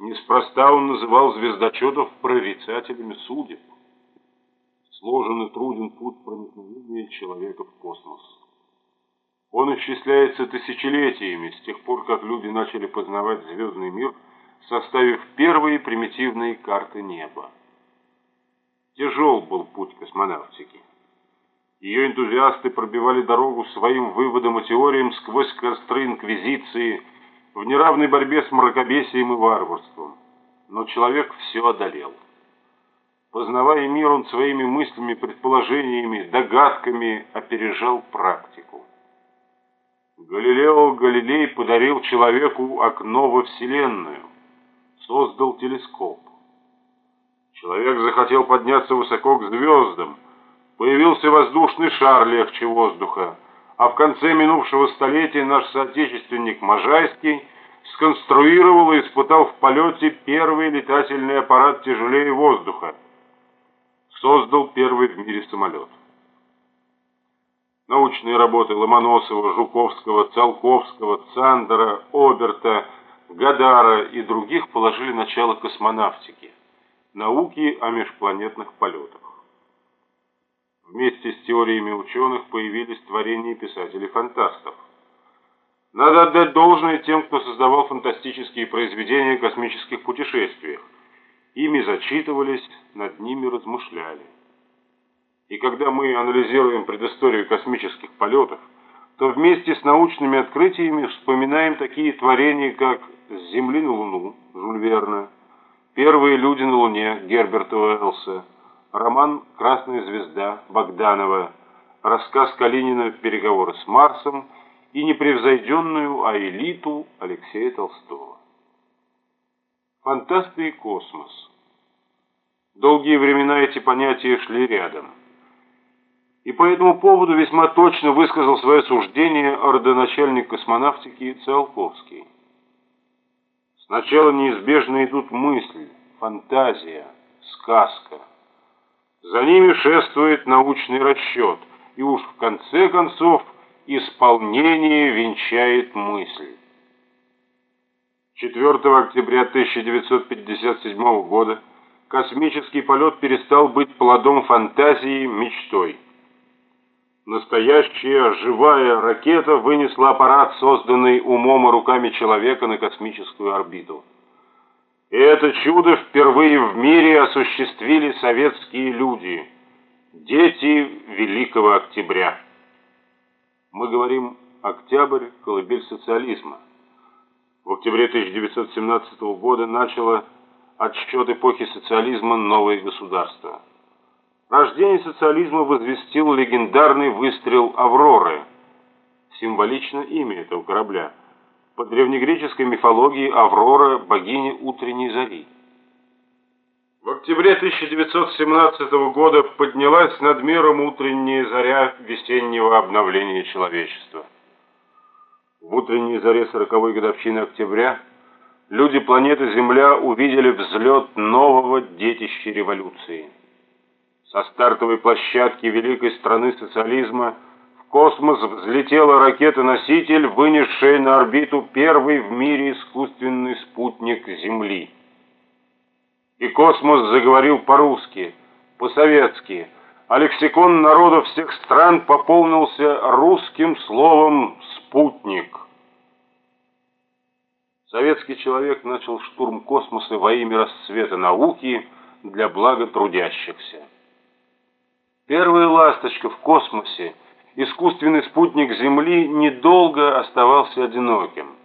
Неспроста он называл звездочетов прорицателями судеб. Сложен и труден путь проникновения человека в космос. Он исчисляется тысячелетиями с тех пор, как люди начали познавать звездный мир, составив первые примитивные карты неба. Тяжел был путь космонавтики. Ее энтузиасты пробивали дорогу своим выводам и теориям сквозь костры инквизиции в неравной борьбе с мракобесием и варварством. Но человек все одолел. Познавая мир, он своими мыслями, предположениями, догадками опережал практику. Галилео Галилей подарил человеку окно во Вселенную, создал телескоп. Человек захотел подняться высоко к звездам, появился воздушный шар легче воздуха, а в конце минувшего столетия наш соотечественник Можайский сконструировал и испытал в полете первый летательный аппарат тяжелее воздуха, создал первый в мире самолет. Научные работы Ломоносова, Жуковского, Циолковского, Цандера, Оберта, Гадара и других положили начало космонавтике, науки о межпланетных полетах. Вместе с теориями ученых появились творения писателей-фантастов. Надо отдать должное тем, кто создавал фантастические произведения о космических путешествиях. Ими зачитывались, над ними размышляли. И когда мы анализируем предысторию космических полетов, то вместе с научными открытиями вспоминаем такие творения, как «С Земли на Луну» Жюль Верна, «Первые люди на Луне» Герберта Уэллса, роман «Красная звезда» Богданова, рассказ Калинина «Переговоры с Марсом» и непревзойденную Аэлиту Алексея Толстого. Фантасты и космос. Долгие времена эти понятия шли рядом и по этому поводу весьма точно высказал свое суждение родоначальник космонавтики Циолковский. Сначала неизбежно идут мысли, фантазия, сказка. За ними шествует научный расчет, и уж в конце концов исполнение венчает мысль. 4 октября 1957 года космический полет перестал быть плодом фантазии, мечтой. Настоящая живая ракета вынесла аппарат, созданный умом и руками человека, на космическую орбиту. И это чудо впервые в мире осуществили советские люди, дети Великого Октября. Мы говорим «Октябрь – колыбель социализма». В октябре 1917 года начало отсчет эпохи социализма новое государство. Рождение социализма возвестил легендарный выстрел «Авроры», символично имя этого корабля. По древнегреческой мифологии Аврора – богиня утренней зари. В октябре 1917 года поднялась над миром утренняя заря весеннего обновления человечества. В утренней заре 40-й годовщины октября люди планеты Земля увидели взлет нового детища революции – со стартовой площадки великой страны социализма космос взлетела ракета-носитель, вынесшая на орбиту первый в мире искусственный спутник Земли. И космос заговорил по-русски, по-советски, а лексикон народов всех стран пополнился русским словом «спутник». Советский человек начал штурм космоса во имя расцвета науки для блага трудящихся. Первая ласточка в космосе, искусственный спутник Земли, недолго оставался одиноким.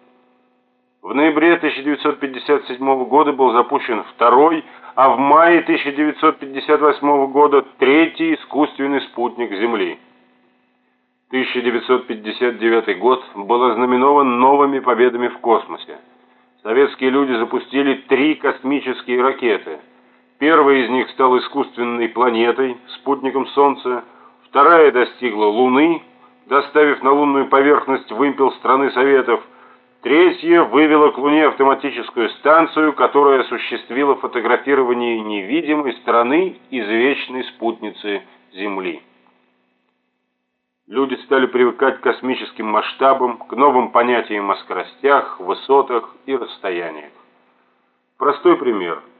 В ноябре 1957 года был запущен второй, а в мае 1958 года третий искусственный спутник Земли. 1959 год был ознаменован новыми победами в космосе. Советские люди запустили три космические ракеты – Первая из них стала искусственной планетой, спутником Солнца, вторая достигла Луны, доставив на лунную поверхность вымпел страны Советов, третья вывела к Луне автоматическую станцию, которая осуществила фотографирование невидимой стороны извечной спутницы Земли. Люди стали привыкать к космическим масштабам, к новым понятиям о скоростях, высотах и расстояниях. Простой пример –